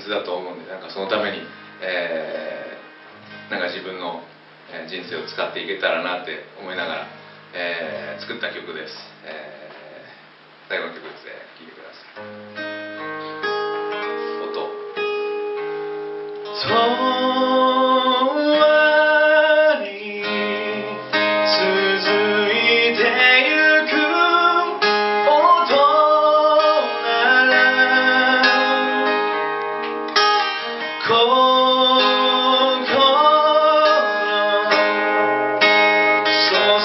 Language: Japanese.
切だと思うんでなんかそのために、えー、なんか自分の人生を使っていけたらなって思いながら、えー、作った曲です、えー、最後の曲です。ね聴いてください。